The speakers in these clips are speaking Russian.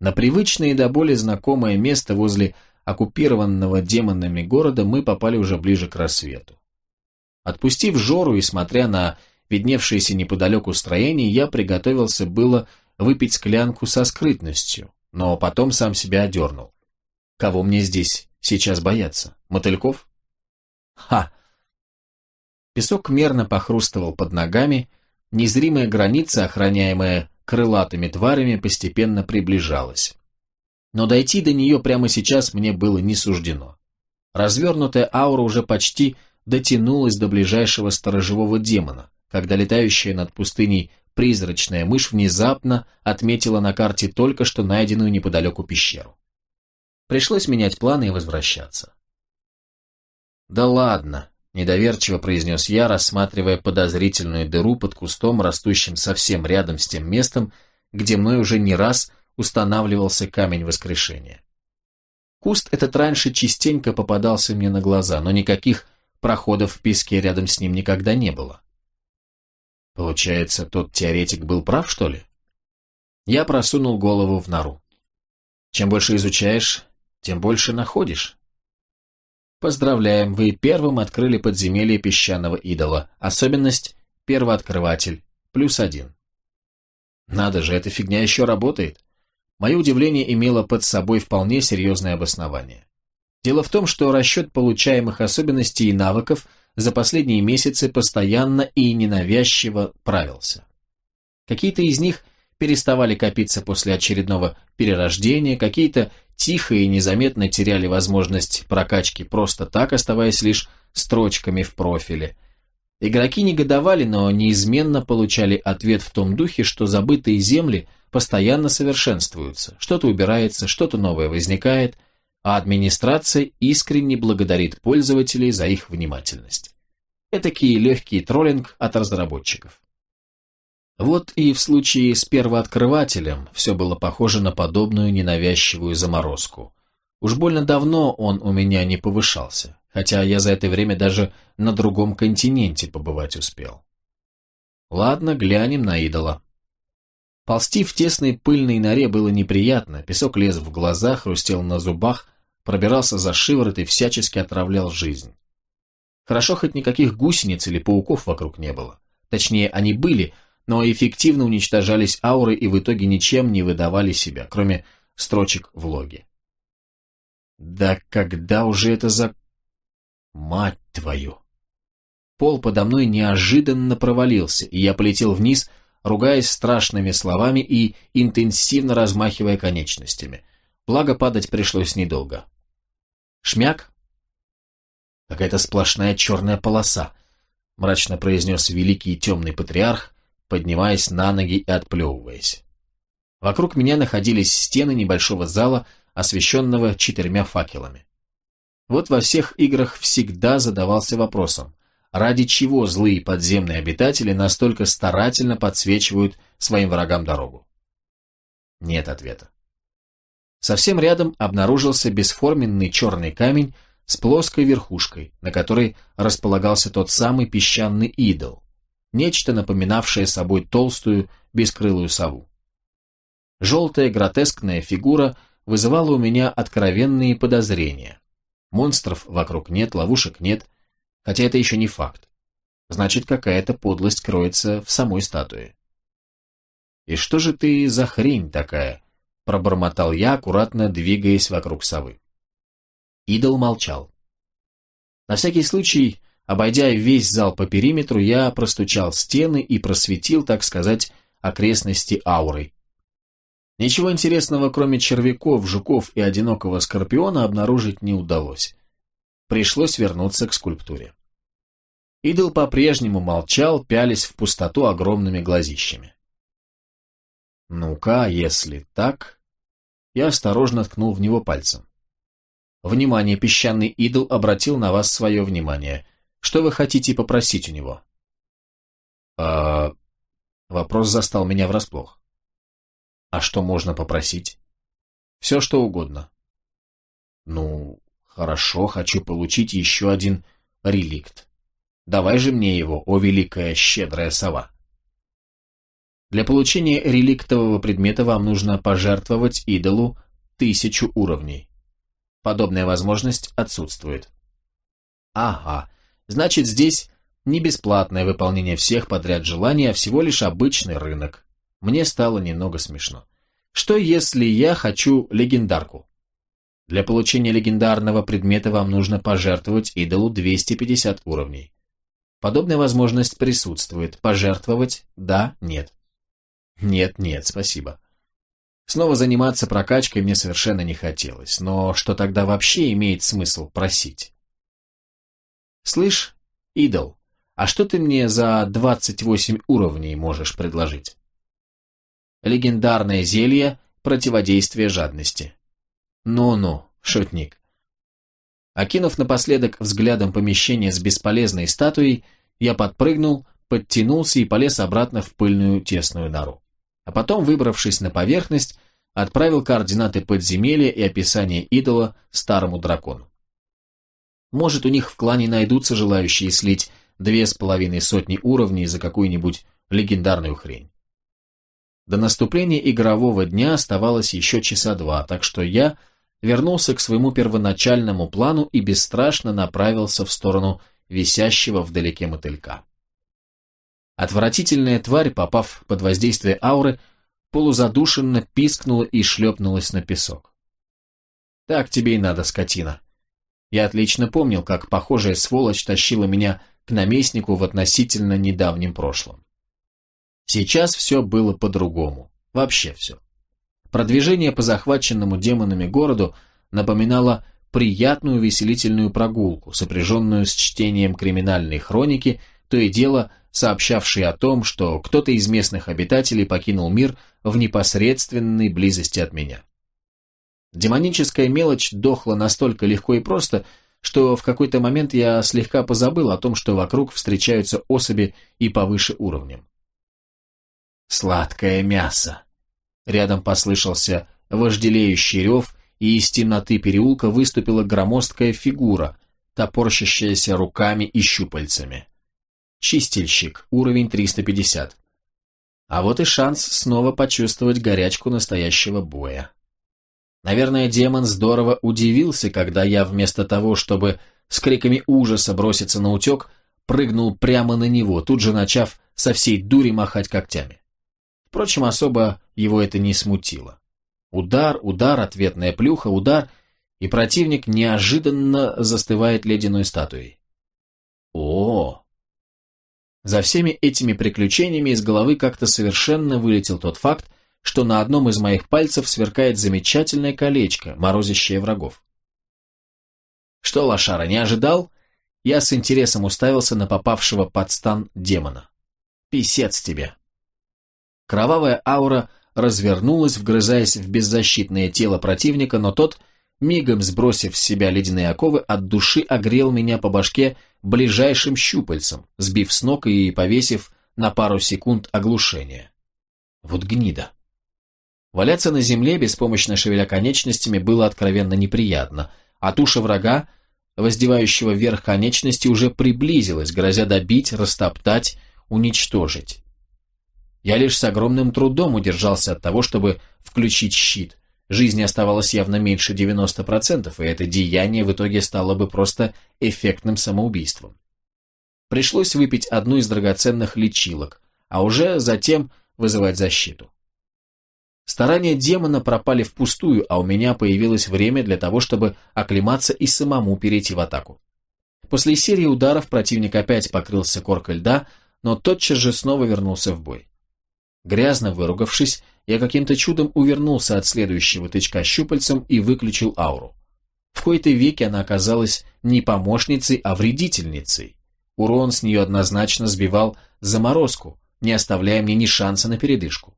На привычное и до боли знакомое место возле оккупированного демонами города мы попали уже ближе к рассвету. Отпустив Жору и смотря на видневшееся неподалеку строение, я приготовился было выпить склянку со скрытностью, но потом сам себя одернул. Кого мне здесь сейчас бояться? Мотыльков? Ха! Песок мерно похрустывал под ногами, незримая граница, охраняемая крылатыми тварями, постепенно приближалась. Но дойти до нее прямо сейчас мне было не суждено. Развернутая аура уже почти дотянулась до ближайшего сторожевого демона, когда летающая над пустыней призрачная мышь внезапно отметила на карте только что найденную неподалеку пещеру. Пришлось менять планы и возвращаться. «Да ладно», — недоверчиво произнес я, рассматривая подозрительную дыру под кустом, растущим совсем рядом с тем местом, где мной уже не раз устанавливался камень воскрешения. Куст этот раньше частенько попадался мне на глаза, но никаких проходов в песке рядом с ним никогда не было. Получается, тот теоретик был прав, что ли? Я просунул голову в нору. Чем больше изучаешь, тем больше находишь. Поздравляем, вы первым открыли подземелье песчаного идола. Особенность – первооткрыватель, плюс один. Надо же, эта фигня еще работает. Мое удивление имело под собой вполне серьезное обоснование. Дело в том, что расчет получаемых особенностей и навыков за последние месяцы постоянно и ненавязчиво правился. Какие-то из них переставали копиться после очередного перерождения, какие-то тихо и незаметно теряли возможность прокачки просто так, оставаясь лишь строчками в профиле. Игроки негодовали, но неизменно получали ответ в том духе, что забытые земли постоянно совершенствуются, что-то убирается, что-то новое возникает – а администрация искренне благодарит пользователей за их внимательность. Этакий легкий троллинг от разработчиков. Вот и в случае с первооткрывателем все было похоже на подобную ненавязчивую заморозку. Уж больно давно он у меня не повышался, хотя я за это время даже на другом континенте побывать успел. Ладно, глянем на идола. Ползти в тесной пыльной норе было неприятно, песок лез в глаза, хрустел на зубах, пробирался за шиворот и всячески отравлял жизнь. Хорошо, хоть никаких гусениц или пауков вокруг не было. Точнее, они были, но эффективно уничтожались ауры и в итоге ничем не выдавали себя, кроме строчек в логе. Да когда уже это за... Мать твою! Пол подо мной неожиданно провалился, и я полетел вниз, ругаясь страшными словами и интенсивно размахивая конечностями. Благо, падать пришлось недолго. Шмяк? Какая-то сплошная черная полоса, мрачно произнес великий темный патриарх, поднимаясь на ноги и отплевываясь. Вокруг меня находились стены небольшого зала, освещенного четырьмя факелами. Вот во всех играх всегда задавался вопросом, ради чего злые подземные обитатели настолько старательно подсвечивают своим врагам дорогу? Нет ответа. Совсем рядом обнаружился бесформенный черный камень с плоской верхушкой, на которой располагался тот самый песчаный идол, нечто напоминавшее собой толстую бескрылую сову. Желтая гротескная фигура вызывала у меня откровенные подозрения. Монстров вокруг нет, ловушек нет, хотя это еще не факт. Значит, какая-то подлость кроется в самой статуе. «И что же ты за хрень такая?» пробормотал я, аккуратно двигаясь вокруг совы. Идол молчал. На всякий случай, обойдя весь зал по периметру, я простучал стены и просветил, так сказать, окрестности аурой. Ничего интересного, кроме червяков, жуков и одинокого скорпиона, обнаружить не удалось. Пришлось вернуться к скульптуре. Идол по-прежнему молчал, пялись в пустоту огромными глазищами. «Ну-ка, если так...» Я осторожно ткнул в него пальцем. «Внимание, песчаный идол обратил на вас свое внимание. Что вы хотите попросить у него?» «А...» Вопрос застал меня врасплох. «А что можно попросить?» «Все, что угодно». «Ну, хорошо, хочу получить еще один реликт. Давай же мне его, о великая щедрая сова». Для получения реликтового предмета вам нужно пожертвовать идолу тысячу уровней. Подобная возможность отсутствует. Ага, значит здесь не бесплатное выполнение всех подряд желаний, а всего лишь обычный рынок. Мне стало немного смешно. Что если я хочу легендарку? Для получения легендарного предмета вам нужно пожертвовать идолу 250 уровней. Подобная возможность присутствует. Пожертвовать – да, нет. Нет, нет, спасибо. Снова заниматься прокачкой мне совершенно не хотелось, но что тогда вообще имеет смысл просить? Слышь, идол, а что ты мне за 28 уровней можешь предложить? Легендарное зелье противодействия жадности. Ну-ну, шутник. Окинув напоследок взглядом помещение с бесполезной статуей, я подпрыгнул, подтянулся и полез обратно в пыльную тесную нору а потом, выбравшись на поверхность, отправил координаты подземелья и описание идола старому дракону. Может, у них в клане найдутся желающие слить две с половиной сотни уровней за какую-нибудь легендарную хрень. До наступления игрового дня оставалось еще часа два, так что я вернулся к своему первоначальному плану и бесстрашно направился в сторону висящего вдалеке мотылька. Отвратительная тварь, попав под воздействие ауры, полузадушенно пискнула и шлепнулась на песок. Так тебе и надо, скотина. Я отлично помнил, как похожая сволочь тащила меня к наместнику в относительно недавнем прошлом. Сейчас все было по-другому. Вообще все. Продвижение по захваченному демонами городу напоминало приятную веселительную прогулку, сопряженную с чтением криминальной хроники, то и дело сообщавшие о том, что кто-то из местных обитателей покинул мир в непосредственной близости от меня. Демоническая мелочь дохла настолько легко и просто, что в какой-то момент я слегка позабыл о том, что вокруг встречаются особи и повыше уровнем. «Сладкое мясо!» Рядом послышался вожделеющий рев, и из темноты переулка выступила громоздкая фигура, топорщащаяся руками и щупальцами. Чистильщик, уровень 350. А вот и шанс снова почувствовать горячку настоящего боя. Наверное, демон здорово удивился, когда я вместо того, чтобы с криками ужаса броситься на утек, прыгнул прямо на него, тут же начав со всей дури махать когтями. Впрочем, особо его это не смутило. Удар, удар, ответная плюха, удар, и противник неожиданно застывает ледяной статуей. О, за всеми этими приключениями из головы как-то совершенно вылетел тот факт, что на одном из моих пальцев сверкает замечательное колечко, морозящее врагов. Что, лошара, не ожидал? Я с интересом уставился на попавшего под стан демона. Писец тебе. Кровавая аура развернулась, вгрызаясь в беззащитное тело противника, но тот мигом сбросив с себя ледяные оковы, от души огрел меня по башке ближайшим щупальцем, сбив с ног и повесив на пару секунд оглушения. Вот гнида. Валяться на земле, беспомощно шевеля конечностями, было откровенно неприятно, а туша врага, воздевающего вверх конечности, уже приблизилась, грозя добить, растоптать, уничтожить. Я лишь с огромным трудом удержался от того, чтобы включить щит, Жизни оставалось явно меньше 90%, и это деяние в итоге стало бы просто эффектным самоубийством. Пришлось выпить одну из драгоценных лечилок, а уже затем вызывать защиту. Старания демона пропали впустую, а у меня появилось время для того, чтобы оклематься и самому перейти в атаку. После серии ударов противник опять покрылся коркой льда, но тотчас же снова вернулся в бой. Грязно выругавшись, я каким-то чудом увернулся от следующего тычка щупальцем и выключил ауру. В кои-то веке она оказалась не помощницей, а вредительницей. Урон с нее однозначно сбивал заморозку, не оставляя мне ни шанса на передышку.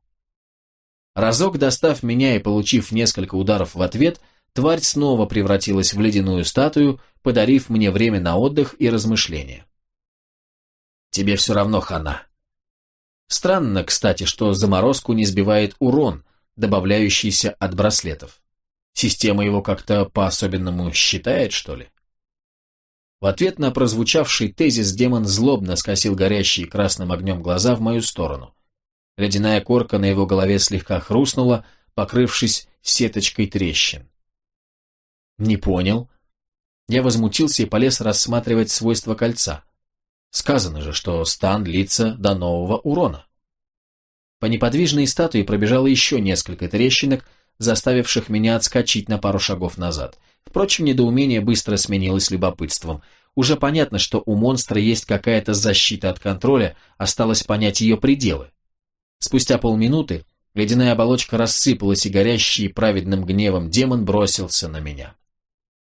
Разок достав меня и получив несколько ударов в ответ, тварь снова превратилась в ледяную статую, подарив мне время на отдых и размышления. «Тебе все равно хана», Странно, кстати, что заморозку не сбивает урон, добавляющийся от браслетов. Система его как-то по-особенному считает, что ли? В ответ на прозвучавший тезис демон злобно скосил горящие красным огнем глаза в мою сторону. Ледяная корка на его голове слегка хрустнула, покрывшись сеточкой трещин. «Не понял». Я возмутился и полез рассматривать свойства кольца. Сказано же, что стан длится до нового урона. По неподвижной статуе пробежало еще несколько трещинок, заставивших меня отскочить на пару шагов назад. Впрочем, недоумение быстро сменилось любопытством. Уже понятно, что у монстра есть какая-то защита от контроля, осталось понять ее пределы. Спустя полминуты ледяная оболочка рассыпалась, и горящий праведным гневом демон бросился на меня.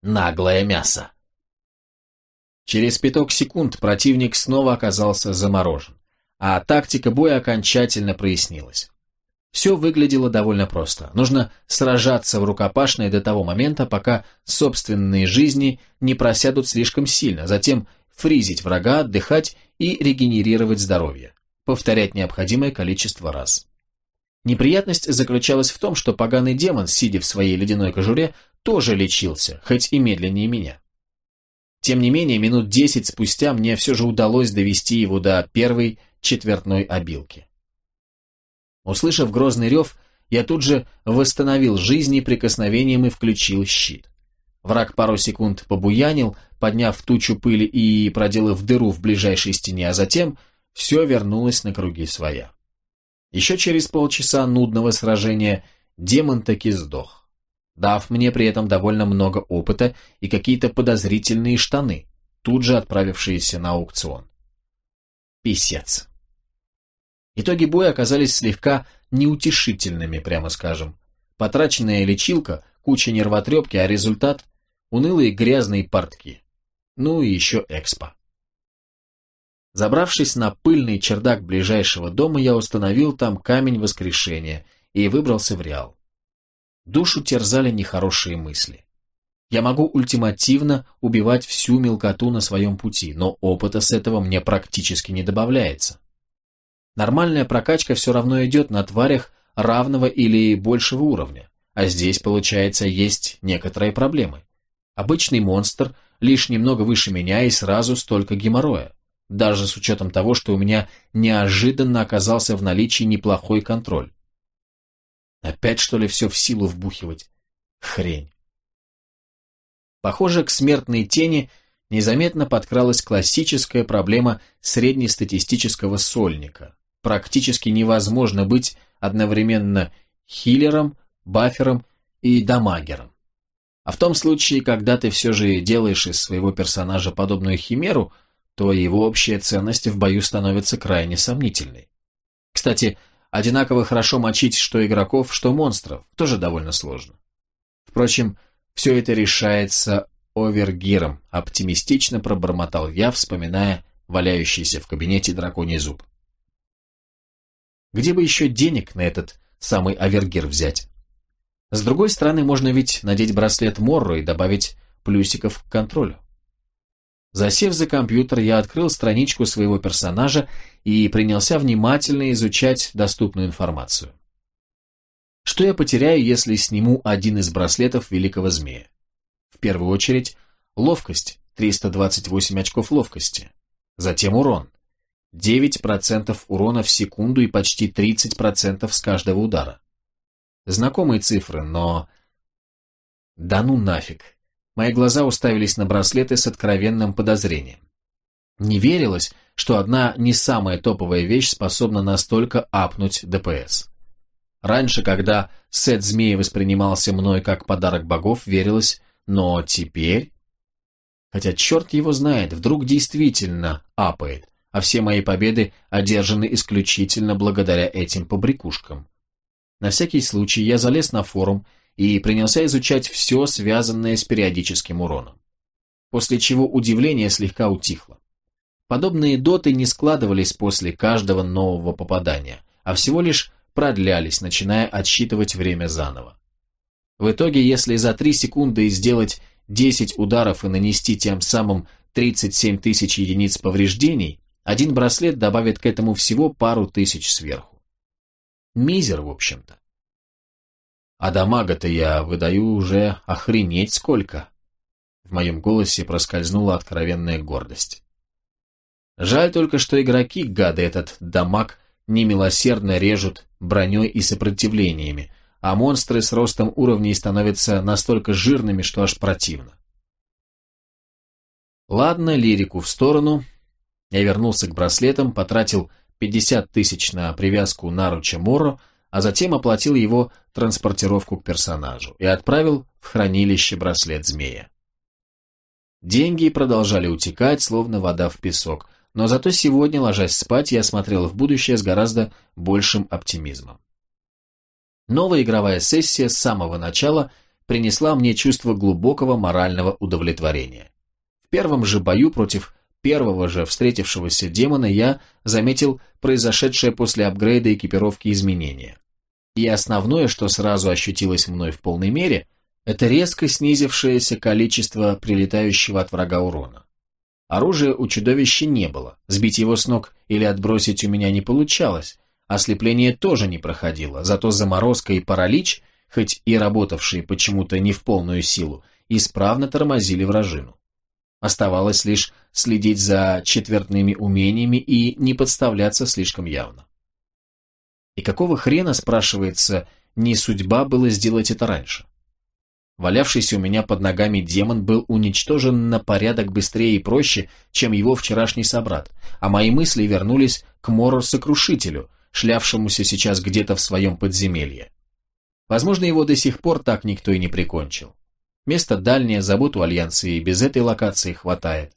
Наглое мясо. Через пяток секунд противник снова оказался заморожен, а тактика боя окончательно прояснилась. Все выглядело довольно просто. Нужно сражаться в рукопашной до того момента, пока собственные жизни не просядут слишком сильно, затем фризить врага, отдыхать и регенерировать здоровье. Повторять необходимое количество раз. Неприятность заключалась в том, что поганый демон, сидя в своей ледяной кожуре, тоже лечился, хоть и медленнее меня. Тем не менее, минут десять спустя мне все же удалось довести его до первой четвертной обилки. Услышав грозный рев, я тут же восстановил жизни прикосновением и включил щит. Враг пару секунд побуянил, подняв тучу пыли и проделав дыру в ближайшей стене, а затем все вернулось на круги своя. Еще через полчаса нудного сражения демон таки сдох дав мне при этом довольно много опыта и какие-то подозрительные штаны, тут же отправившиеся на аукцион. Писец. Итоги боя оказались слегка неутешительными, прямо скажем. Потраченная лечилка, куча нервотрепки, а результат – унылые грязные портки. Ну и еще экспо. Забравшись на пыльный чердак ближайшего дома, я установил там камень воскрешения и выбрался в Реал. Душу терзали нехорошие мысли. Я могу ультимативно убивать всю мелкоту на своем пути, но опыта с этого мне практически не добавляется. Нормальная прокачка все равно идет на тварях равного или большего уровня, а здесь, получается, есть некоторые проблемы. Обычный монстр лишь немного выше меня и сразу столько геморроя, даже с учетом того, что у меня неожиданно оказался в наличии неплохой контроль. Опять, что ли, все в силу вбухивать? Хрень. Похоже, к смертной тени незаметно подкралась классическая проблема среднестатистического сольника. Практически невозможно быть одновременно хиллером, бафером и дамагером. А в том случае, когда ты все же делаешь из своего персонажа подобную химеру, то его общая ценность в бою становится крайне сомнительной. Кстати, Одинаково хорошо мочить что игроков, что монстров, тоже довольно сложно. Впрочем, все это решается овергиром, оптимистично пробормотал я, вспоминая валяющийся в кабинете драконий зуб. Где бы еще денег на этот самый овергир взять? С другой стороны, можно ведь надеть браслет Морро и добавить плюсиков к контролю. Засев за компьютер, я открыл страничку своего персонажа и принялся внимательно изучать доступную информацию. Что я потеряю, если сниму один из браслетов Великого Змея? В первую очередь, ловкость, 328 очков ловкости. Затем урон. 9% урона в секунду и почти 30% с каждого удара. Знакомые цифры, но... Да ну нафиг. Мои глаза уставились на браслеты с откровенным подозрением. Не верилось, что одна не самая топовая вещь способна настолько апнуть ДПС. Раньше, когда сет змеи воспринимался мной как подарок богов, верилось, но теперь... Хотя черт его знает, вдруг действительно апает, а все мои победы одержаны исключительно благодаря этим побрякушкам. На всякий случай я залез на форум и принялся изучать все, связанное с периодическим уроном. После чего удивление слегка утихло. Подобные доты не складывались после каждого нового попадания, а всего лишь продлялись, начиная отсчитывать время заново. В итоге, если за 3 секунды сделать 10 ударов и нанести тем самым 37 тысяч единиц повреждений, один браслет добавит к этому всего пару тысяч сверху. Мизер, в общем-то. А дамага-то я выдаю уже охренеть сколько. В моем голосе проскользнула откровенная гордость. Жаль только, что игроки, гады, этот дамаг немилосердно режут броней и сопротивлениями, а монстры с ростом уровней становятся настолько жирными, что аж противно. Ладно, лирику в сторону. Я вернулся к браслетам, потратил 50 тысяч на привязку наруча Моро, а затем оплатил его транспортировку к персонажу и отправил в хранилище браслет змея. Деньги продолжали утекать, словно вода в песок, но зато сегодня, ложась спать, я смотрел в будущее с гораздо большим оптимизмом. Новая игровая сессия с самого начала принесла мне чувство глубокого морального удовлетворения. В первом же бою против первого же встретившегося демона я заметил произошедшее после апгрейда экипировки изменения. И основное, что сразу ощутилось мной в полной мере, это резко снизившееся количество прилетающего от врага урона. Оружия у чудовища не было, сбить его с ног или отбросить у меня не получалось, ослепление тоже не проходило, зато заморозка и паралич, хоть и работавшие почему-то не в полную силу, исправно тормозили вражину. Оставалось лишь следить за четвертными умениями и не подставляться слишком явно. И какого хрена, спрашивается, не судьба было сделать это раньше? Валявшийся у меня под ногами демон был уничтожен на порядок быстрее и проще, чем его вчерашний собрат, а мои мысли вернулись к Морор-сокрушителю, шлявшемуся сейчас где-то в своем подземелье. Возможно, его до сих пор так никто и не прикончил. Место дальнее, забот у Альянса и без этой локации хватает.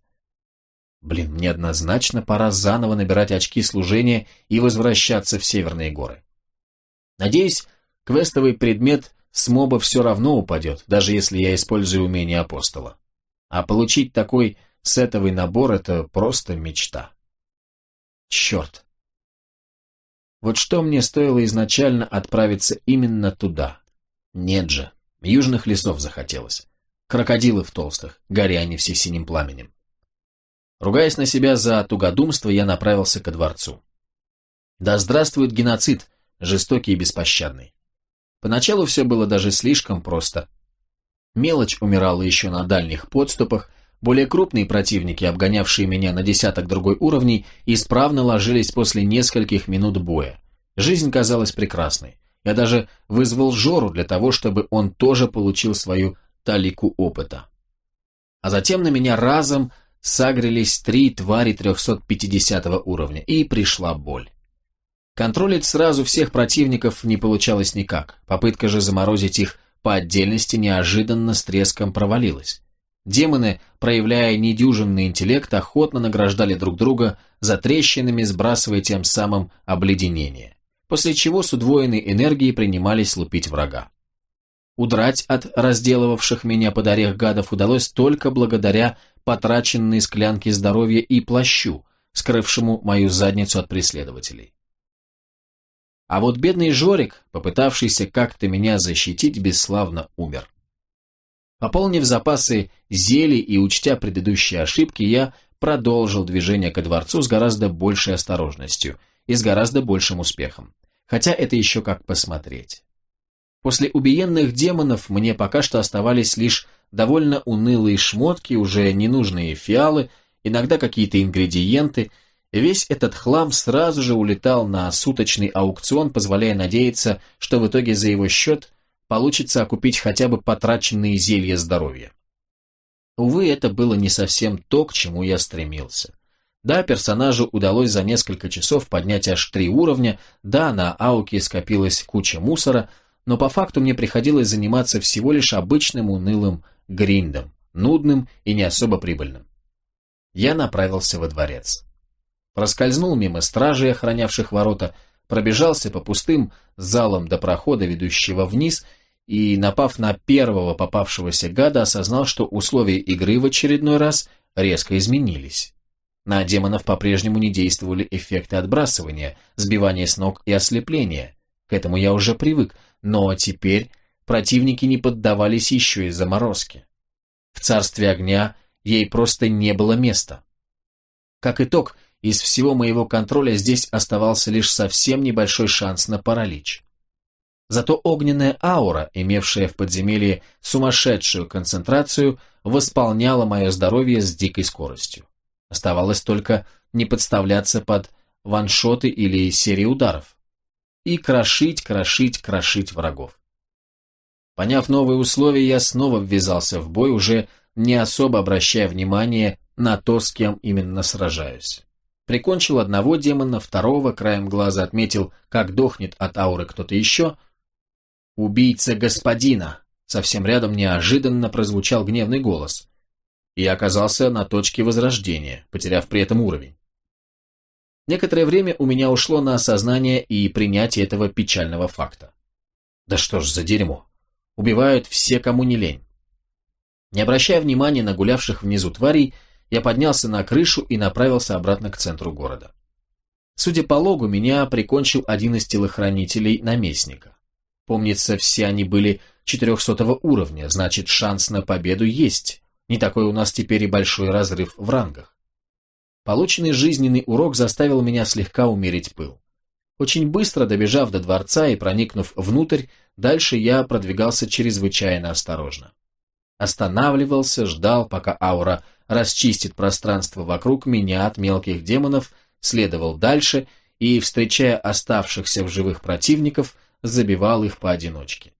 Блин, мне однозначно пора заново набирать очки служения и возвращаться в Северные горы. Надеюсь, квестовый предмет с моба все равно упадет, даже если я использую умение апостола. А получить такой сетовый набор – это просто мечта. Черт. Вот что мне стоило изначально отправиться именно туда? Нет же, южных лесов захотелось. Крокодилы в толстых, горя они все синим пламенем. Ругаясь на себя за тугодумство, я направился ко дворцу. Да здравствует геноцид, жестокий и беспощадный. Поначалу все было даже слишком просто. Мелочь умирала еще на дальних подступах, более крупные противники, обгонявшие меня на десяток другой уровней, исправно ложились после нескольких минут боя. Жизнь казалась прекрасной. Я даже вызвал Жору для того, чтобы он тоже получил свою талику опыта. А затем на меня разом сагрились три твари 350 уровня, и пришла боль. Контролить сразу всех противников не получалось никак. Попытка же заморозить их по отдельности неожиданно с треском провалилась. Демоны, проявляя недюжинный интеллект, охотно награждали друг друга за трещинами, сбрасывая тем самым обледенение, после чего с удвоенной энергией принимались лупить врага. Удрать от разделывавших меня под орех гадов удалось только благодаря потраченной склянке здоровья и плащу, скрывшему мою задницу от преследователей. А вот бедный Жорик, попытавшийся как-то меня защитить, бесславно умер. Пополнив запасы зелий и учтя предыдущие ошибки, я продолжил движение ко дворцу с гораздо большей осторожностью и с гораздо большим успехом. Хотя это еще как посмотреть. После убиенных демонов мне пока что оставались лишь довольно унылые шмотки, уже ненужные фиалы, иногда какие-то ингредиенты – Весь этот хлам сразу же улетал на суточный аукцион, позволяя надеяться, что в итоге за его счет получится окупить хотя бы потраченные зелья здоровья. Увы, это было не совсем то, к чему я стремился. Да, персонажу удалось за несколько часов поднять аж три уровня, да, на ауке скопилась куча мусора, но по факту мне приходилось заниматься всего лишь обычным унылым гриндом, нудным и не особо прибыльным. Я направился во дворец проскользнул мимо стражей, охранявших ворота, пробежался по пустым залам до прохода, ведущего вниз, и, напав на первого попавшегося гада, осознал, что условия игры в очередной раз резко изменились. На демонов по-прежнему не действовали эффекты отбрасывания, сбивания с ног и ослепления. К этому я уже привык, но теперь противники не поддавались еще и заморозке. В царстве огня ей просто не было места. Как итог, из всего моего контроля здесь оставался лишь совсем небольшой шанс на паралич. Зато огненная аура, имевшая в подземелье сумасшедшую концентрацию, восполняла мое здоровье с дикой скоростью. Оставалось только не подставляться под ваншоты или серии ударов. И крошить, крошить, крошить врагов. Поняв новые условия, я снова ввязался в бой, уже не особо обращая внимание на то, с кем именно сражаюсь. Прикончил одного демона, второго краем глаза отметил, как дохнет от ауры кто-то еще. «Убийца господина!» Совсем рядом неожиданно прозвучал гневный голос. И оказался на точке возрождения, потеряв при этом уровень. Некоторое время у меня ушло на осознание и принятие этого печального факта. Да что ж за дерьмо. Убивают все, кому не лень. Не обращая внимания на гулявших внизу тварей, я поднялся на крышу и направился обратно к центру города. Судя по логу, меня прикончил один из телохранителей наместника. Помнится, все они были 400 уровня, значит, шанс на победу есть. Не такой у нас теперь и большой разрыв в рангах. Полученный жизненный урок заставил меня слегка умерить пыл. Очень быстро добежав до дворца и проникнув внутрь, дальше я продвигался чрезвычайно осторожно. Останавливался, ждал, пока аура расчистит пространство вокруг меня от мелких демонов, следовал дальше и, встречая оставшихся в живых противников, забивал их поодиночке.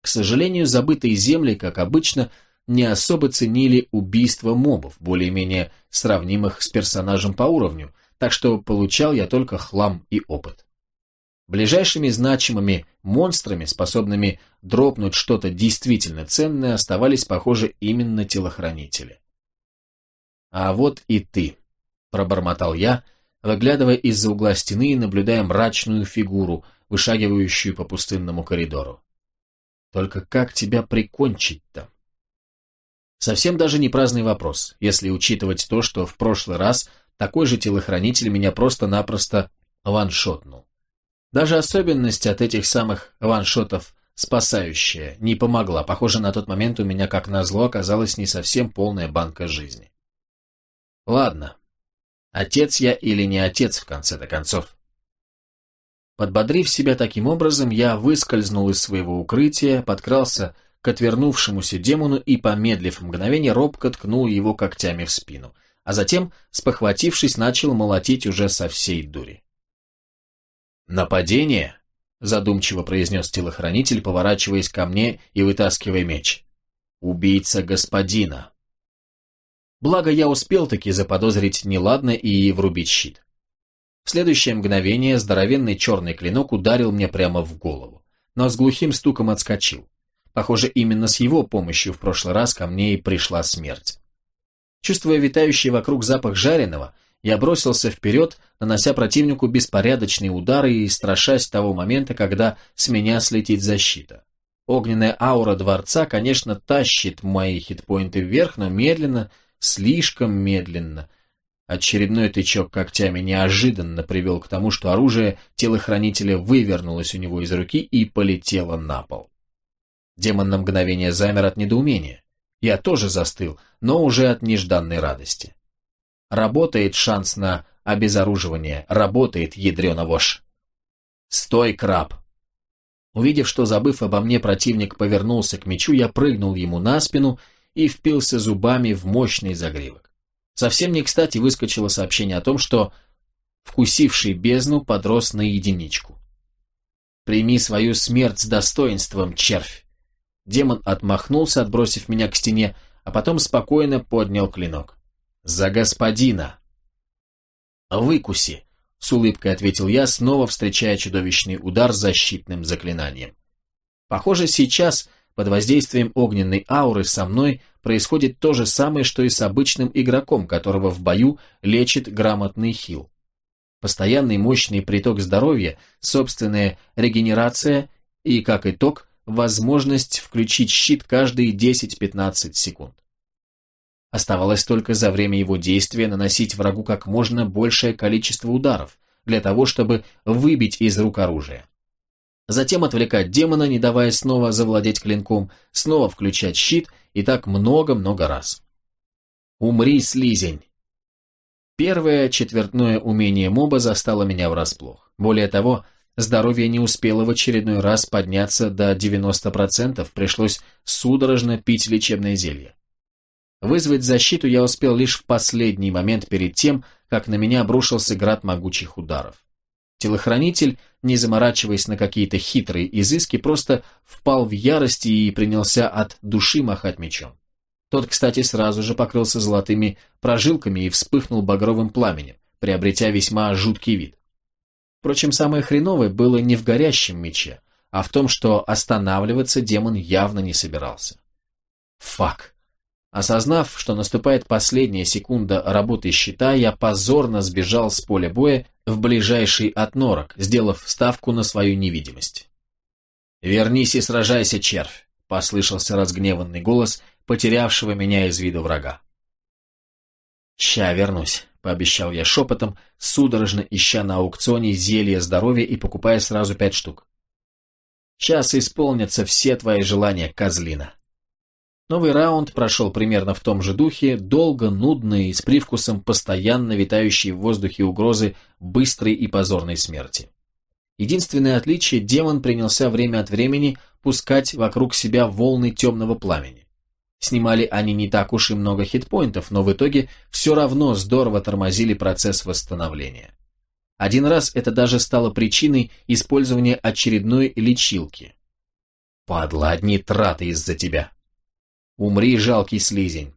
К сожалению, забытые земли, как обычно, не особо ценили убийство мобов, более-менее сравнимых с персонажем по уровню, так что получал я только хлам и опыт. Ближайшими значимыми монстрами, способными дропнуть что-то действительно ценное, оставались, похоже, именно телохранители. «А вот и ты», — пробормотал я, выглядывая из-за угла стены и наблюдая мрачную фигуру, вышагивающую по пустынному коридору. «Только как тебя прикончить-то?» Совсем даже не праздный вопрос, если учитывать то, что в прошлый раз такой же телохранитель меня просто-напросто ваншотнул. Даже особенность от этих самых ваншотов спасающая не помогла. Похоже, на тот момент у меня, как назло, оказалась не совсем полная банка жизни. Ладно, отец я или не отец, в конце-то концов. Подбодрив себя таким образом, я выскользнул из своего укрытия, подкрался к отвернувшемуся демону и, помедлив мгновение, робко ткнул его когтями в спину, а затем, спохватившись, начал молотить уже со всей дури. «Нападение?» — задумчиво произнес телохранитель, поворачиваясь ко мне и вытаскивая меч. «Убийца господина!» Благо я успел таки заподозрить неладно и врубить щит. В следующее мгновение здоровенный черный клинок ударил мне прямо в голову, но с глухим стуком отскочил. Похоже, именно с его помощью в прошлый раз ко мне и пришла смерть. Чувствуя витающий вокруг запах жареного, я бросился вперед, нанося противнику беспорядочные удары и страшась того момента, когда с меня слетит защита. Огненная аура дворца, конечно, тащит мои хитпоинты вверх, но медленно, слишком медленно. Очередной тычок когтями неожиданно привел к тому, что оружие телохранителя вывернулось у него из руки и полетело на пол. Демон на мгновение замер от недоумения. Я тоже застыл, но уже от нежданной радости. Работает шанс на обезоруживание, работает ядрена вошь. «Стой, краб!» Увидев, что, забыв обо мне, противник повернулся к мечу, я прыгнул ему на спину и впился зубами в мощный загривок. Совсем не кстати выскочило сообщение о том, что вкусивший бездну подрос на единичку. «Прими свою смерть с достоинством, червь!» Демон отмахнулся, отбросив меня к стене, а потом спокойно поднял клинок. «За господина!» «Выкуси!» — с улыбкой ответил я, снова встречая чудовищный удар защитным заклинанием. Похоже, сейчас под воздействием огненной ауры со мной происходит то же самое, что и с обычным игроком, которого в бою лечит грамотный хил. Постоянный мощный приток здоровья, собственная регенерация и, как итог, возможность включить щит каждые 10-15 секунд. Оставалось только за время его действия наносить врагу как можно большее количество ударов, для того, чтобы выбить из рук оружие. Затем отвлекать демона, не давая снова завладеть клинком, снова включать щит, и так много-много раз. «Умри, слизень!» Первое четвертное умение моба застало меня врасплох. Более того, здоровье не успело в очередной раз подняться до 90%, пришлось судорожно пить лечебное зелье. Вызвать защиту я успел лишь в последний момент перед тем, как на меня обрушился град могучих ударов. Телохранитель, не заморачиваясь на какие-то хитрые изыски, просто впал в ярость и принялся от души махать мечом. Тот, кстати, сразу же покрылся золотыми прожилками и вспыхнул багровым пламенем, приобретя весьма жуткий вид. Впрочем, самое хреновое было не в горящем мече, а в том, что останавливаться демон явно не собирался. Фак. Осознав, что наступает последняя секунда работы щита, я позорно сбежал с поля боя в ближайший отнорок, сделав ставку на свою невидимость. «Вернись и сражайся, червь!» — послышался разгневанный голос потерявшего меня из виду врага. «Ща вернусь», — пообещал я шепотом, судорожно ища на аукционе зелье здоровья и покупая сразу пять штук. «Сейчас исполнятся все твои желания, козлина». Новый раунд прошел примерно в том же духе, долго, нудно и с привкусом постоянно витающей в воздухе угрозы быстрой и позорной смерти. Единственное отличие – демон принялся время от времени пускать вокруг себя волны темного пламени. Снимали они не так уж и много хитпоинтов, но в итоге все равно здорово тормозили процесс восстановления. Один раз это даже стало причиной использования очередной лечилки. «Падла, одни траты из-за тебя!» Умри, жалкий слизень.